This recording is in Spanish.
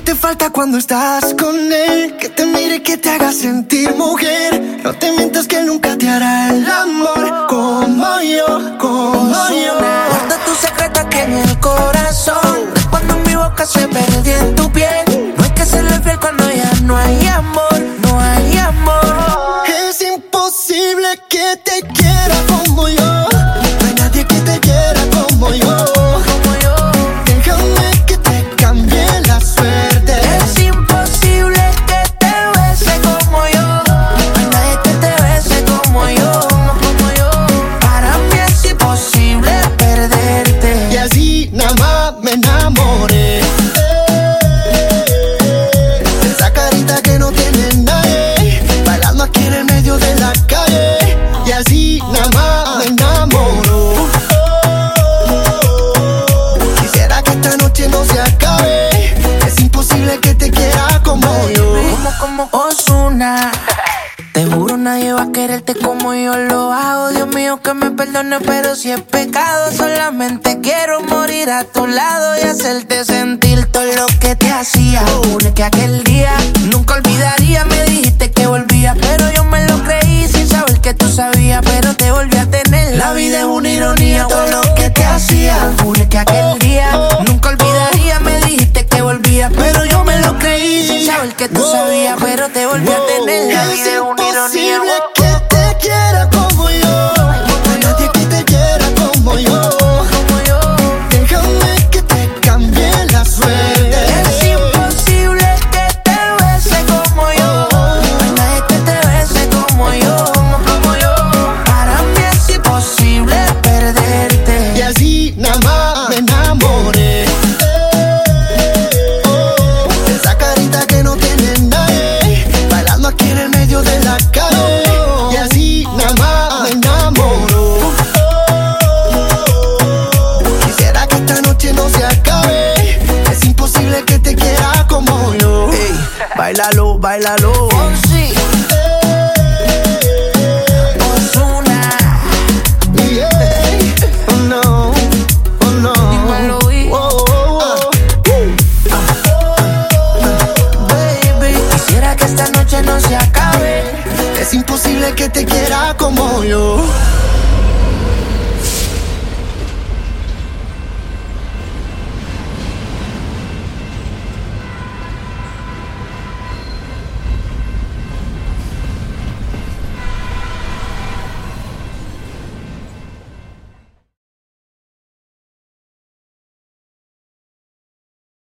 te falta cuando estás con él. Que te mire, que te haga sentir mujer. No te mientas que nunca te hará el amor como yo, como yo. Guarda tu secreto aquí en el corazón. Cuando mi boca se perdió en tu piel. No hay que serle fiel cuando ya no hay amor, no hay amor. Es imposible que te quiera como yo. Te juro, nadie va a quererte como yo lo hago. Dios mío, que me perdone, pero si es pecado, solamente quiero morir a tu lado y hacerte sentir todo lo que te hacía. Jure que aquel día nunca olvidaría. Me dijiste que volvía, pero yo me lo creí sin saber que tú sabías. Pero te volví a tener. La vida es una ironía, todo lo que te hacía. Jure que aquel día es no se acabe. Es imposible que te quiera como yo.